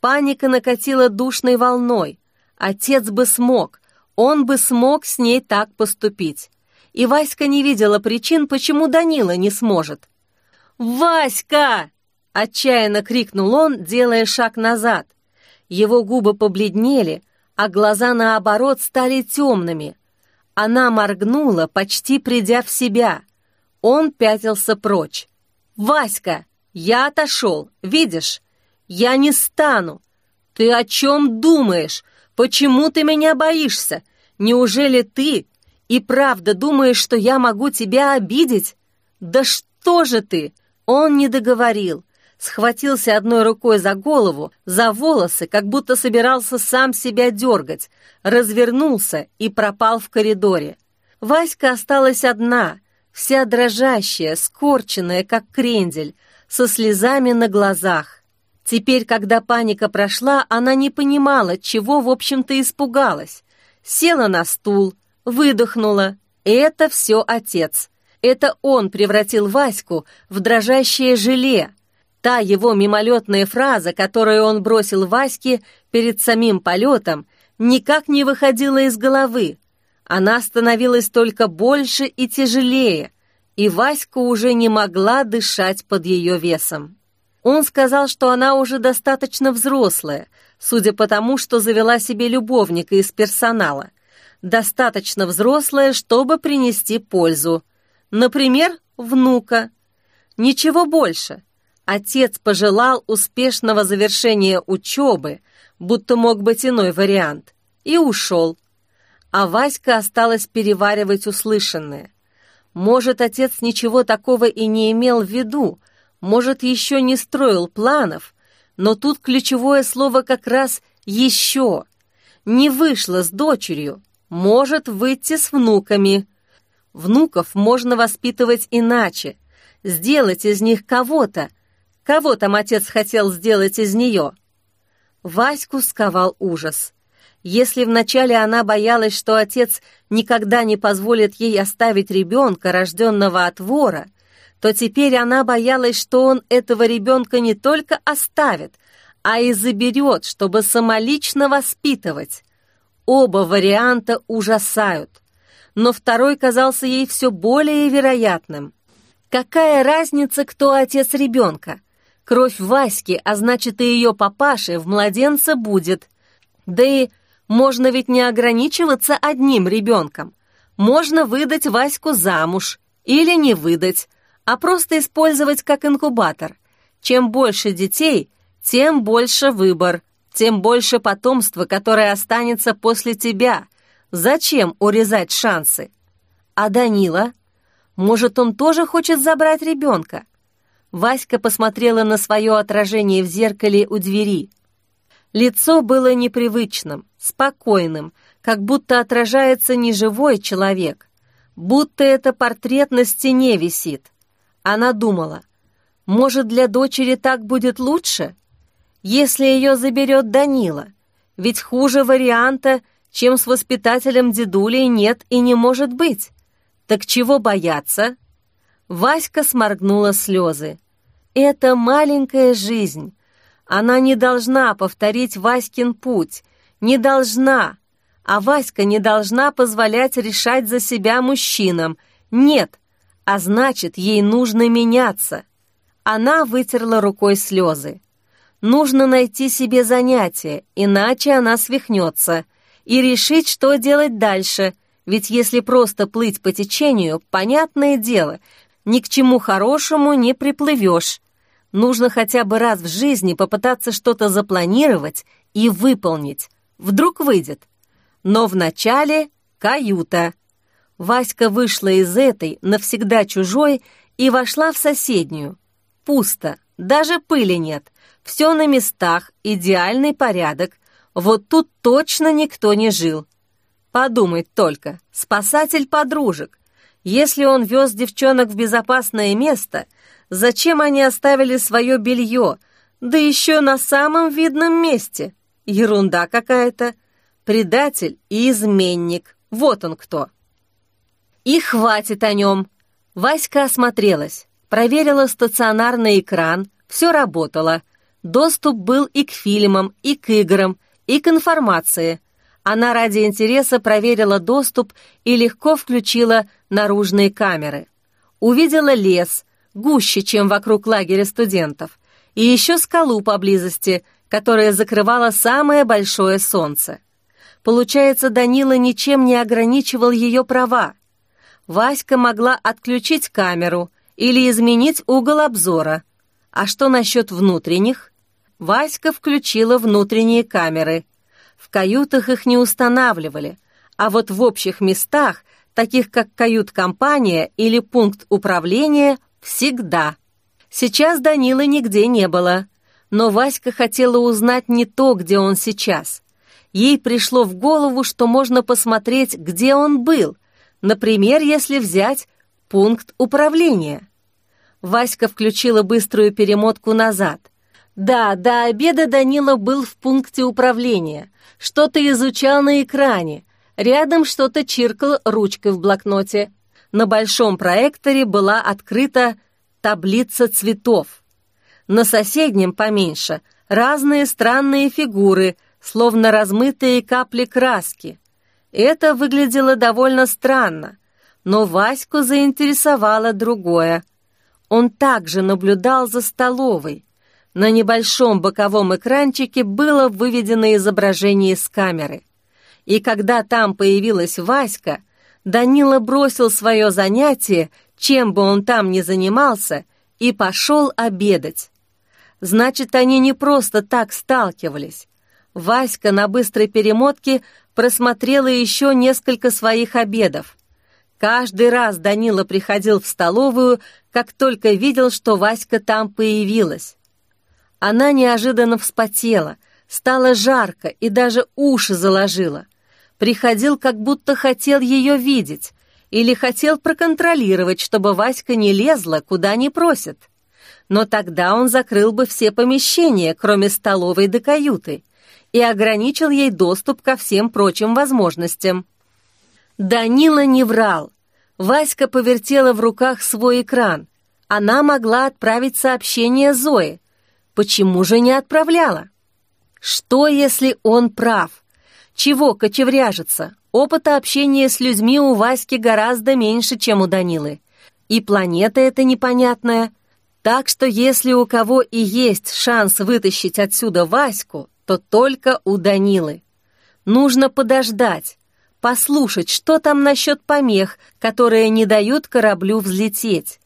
Паника накатила душной волной. Отец бы смог, он бы смог с ней так поступить. И Васька не видела причин, почему Данила не сможет. «Васька!» — отчаянно крикнул он, делая шаг назад. Его губы побледнели, а глаза, наоборот, стали темными. Она моргнула, почти придя в себя. Он пятился прочь. «Васька, я отошел, видишь? Я не стану. Ты о чем думаешь? Почему ты меня боишься? Неужели ты и правда думаешь, что я могу тебя обидеть? Да что же ты? Он не договорил. Схватился одной рукой за голову, за волосы, как будто собирался сам себя дергать, развернулся и пропал в коридоре. Васька осталась одна, вся дрожащая, скорченная, как крендель, со слезами на глазах. Теперь, когда паника прошла, она не понимала, чего, в общем-то, испугалась. Села на стул, выдохнула. Это все отец. Это он превратил Ваську в дрожащее желе. Та его мимолетная фраза, которую он бросил Ваське перед самим полетом, никак не выходила из головы. Она становилась только больше и тяжелее, и Васька уже не могла дышать под ее весом. Он сказал, что она уже достаточно взрослая, судя по тому, что завела себе любовника из персонала. Достаточно взрослая, чтобы принести пользу. Например, внука. Ничего больше. Отец пожелал успешного завершения учебы, будто мог быть иной вариант, и ушел. А Васька осталась переваривать услышанное. Может, отец ничего такого и не имел в виду, может, еще не строил планов, но тут ключевое слово как раз «еще». Не вышло с дочерью, может выйти с внуками. Внуков можно воспитывать иначе, сделать из них кого-то. Кого там отец хотел сделать из нее? Ваську сковал ужас. Если вначале она боялась, что отец никогда не позволит ей оставить ребенка, рожденного от вора, то теперь она боялась, что он этого ребенка не только оставит, а и заберет, чтобы самолично воспитывать. Оба варианта ужасают, но второй казался ей все более вероятным. Какая разница, кто отец ребенка? Кровь Васьки, а значит и ее папаши, в младенце будет. Да и можно ведь не ограничиваться одним ребенком. Можно выдать Ваську замуж или не выдать, а просто использовать как инкубатор. Чем больше детей, тем больше выбор, тем больше потомства, которое останется после тебя. Зачем урезать шансы? А Данила? Может, он тоже хочет забрать ребенка? Васька посмотрела на свое отражение в зеркале у двери. Лицо было непривычным, спокойным, как будто отражается не живой человек, будто это портрет на стене висит. Она думала, может, для дочери так будет лучше, если ее заберет Данила, ведь хуже варианта, чем с воспитателем дедулей, нет и не может быть. Так чего бояться? Васька сморгнула слезы. Это маленькая жизнь. Она не должна повторить Васькин путь, не должна. А Васька не должна позволять решать за себя мужчинам. Нет, а значит, ей нужно меняться. Она вытерла рукой слезы. Нужно найти себе занятие, иначе она свихнется, и решить, что делать дальше, ведь если просто плыть по течению, понятное дело, ни к чему хорошему не приплывешь. Нужно хотя бы раз в жизни попытаться что-то запланировать и выполнить. Вдруг выйдет. Но вначале каюта. Васька вышла из этой, навсегда чужой, и вошла в соседнюю. Пусто, даже пыли нет. Все на местах, идеальный порядок. Вот тут точно никто не жил. Подумать только, спасатель подружек. Если он вез девчонок в безопасное место, зачем они оставили свое белье, да еще на самом видном месте? Ерунда какая-то. Предатель и изменник. Вот он кто. И хватит о нем. Васька осмотрелась, проверила стационарный экран, все работало. Доступ был и к фильмам, и к играм, и к информации. Она ради интереса проверила доступ и легко включила наружные камеры. Увидела лес, гуще, чем вокруг лагеря студентов, и еще скалу поблизости, которая закрывала самое большое солнце. Получается, Данила ничем не ограничивал ее права. Васька могла отключить камеру или изменить угол обзора. А что насчет внутренних? Васька включила внутренние камеры. В каютах их не устанавливали, а вот в общих местах, таких как кают-компания или пункт управления, всегда. Сейчас Данила нигде не было, но Васька хотела узнать не то, где он сейчас. Ей пришло в голову, что можно посмотреть, где он был, например, если взять пункт управления. Васька включила быструю перемотку назад. Да, до обеда Данила был в пункте управления, что-то изучал на экране, рядом что-то чиркал ручкой в блокноте. На большом проекторе была открыта таблица цветов. На соседнем, поменьше, разные странные фигуры, словно размытые капли краски. Это выглядело довольно странно, но Ваську заинтересовало другое. Он также наблюдал за столовой, на небольшом боковом экранчике было выведено изображение с камеры. И когда там появилась Васька, Данила бросил свое занятие, чем бы он там ни занимался, и пошел обедать. Значит, они не просто так сталкивались. Васька на быстрой перемотке просмотрела еще несколько своих обедов. Каждый раз Данила приходил в столовую, как только видел, что Васька там появилась. Она неожиданно вспотела, стало жарко и даже уши заложила. Приходил, как будто хотел ее видеть, или хотел проконтролировать, чтобы Васька не лезла, куда не просит. Но тогда он закрыл бы все помещения, кроме столовой до каюты, и ограничил ей доступ ко всем прочим возможностям. Данила не врал. Васька повертела в руках свой экран. Она могла отправить сообщение Зое. Почему же не отправляла? Что, если он прав? Чего кочевряжется? Опыта общения с людьми у Васьки гораздо меньше, чем у Данилы. И планета эта непонятная. Так что если у кого и есть шанс вытащить отсюда Ваську, то только у Данилы. Нужно подождать, послушать, что там насчет помех, которые не дают кораблю взлететь.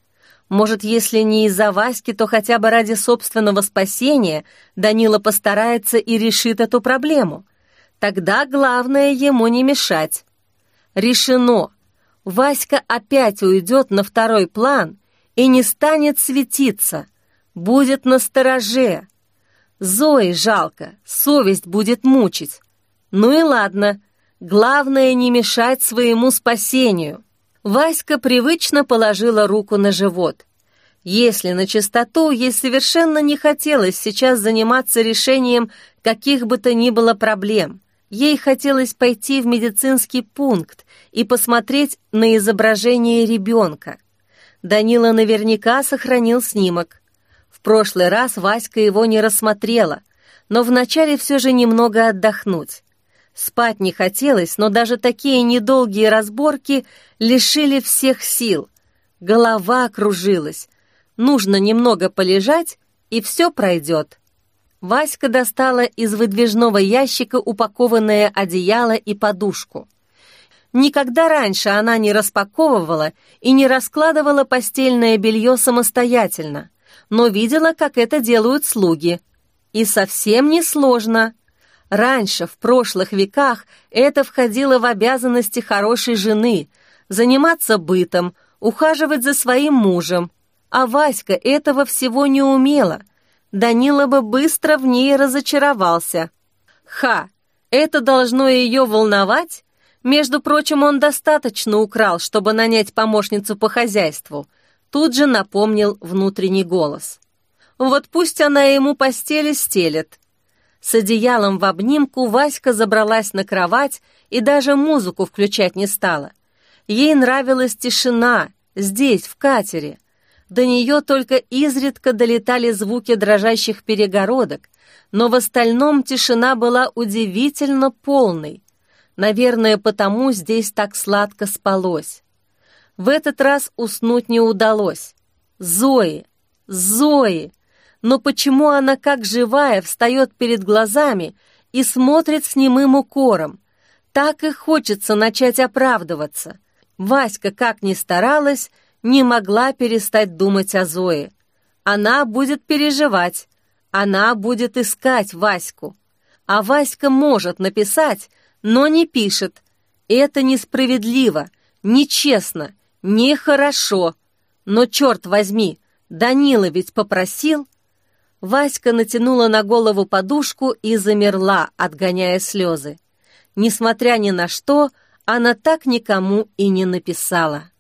Может, если не из-за Васьки, то хотя бы ради собственного спасения Данила постарается и решит эту проблему. Тогда главное ему не мешать. Решено. Васька опять уйдет на второй план и не станет светиться. Будет на стороже. Зои жалко, совесть будет мучить. Ну и ладно, главное не мешать своему спасению. Васька привычно положила руку на живот. Если на чистоту, ей совершенно не хотелось сейчас заниматься решением каких бы то ни было проблем. Ей хотелось пойти в медицинский пункт и посмотреть на изображение ребенка. Данила наверняка сохранил снимок. В прошлый раз Васька его не рассмотрела, но вначале все же немного отдохнуть. Спать не хотелось, но даже такие недолгие разборки лишили всех сил. Голова кружилась. Нужно немного полежать, и все пройдет. Васька достала из выдвижного ящика упакованное одеяло и подушку. Никогда раньше она не распаковывала и не раскладывала постельное белье самостоятельно, но видела, как это делают слуги. И совсем не сложно. Раньше, в прошлых веках, это входило в обязанности хорошей жены — заниматься бытом, ухаживать за своим мужем. А Васька этого всего не умела — Данила бы быстро в ней разочаровался. Ха! Это должно ее волновать? Между прочим, он достаточно украл, чтобы нанять помощницу по хозяйству. Тут же напомнил внутренний голос. Вот пусть она ему постели стелет. С одеялом в обнимку Васька забралась на кровать и даже музыку включать не стала. Ей нравилась тишина, здесь, в катере. До нее только изредка долетали звуки дрожащих перегородок, но в остальном тишина была удивительно полной. Наверное, потому здесь так сладко спалось. В этот раз уснуть не удалось. Зои! Зои! Но почему она как живая встает перед глазами и смотрит с немым укором? Так и хочется начать оправдываться. Васька, как ни старалась, не могла перестать думать о Зое. Она будет переживать, она будет искать Ваську. А Васька может написать, но не пишет. Это несправедливо, нечестно, нехорошо. Но, черт возьми, Данила ведь попросил. Васька натянула на голову подушку и замерла, отгоняя слезы. Несмотря ни на что, она так никому и не написала.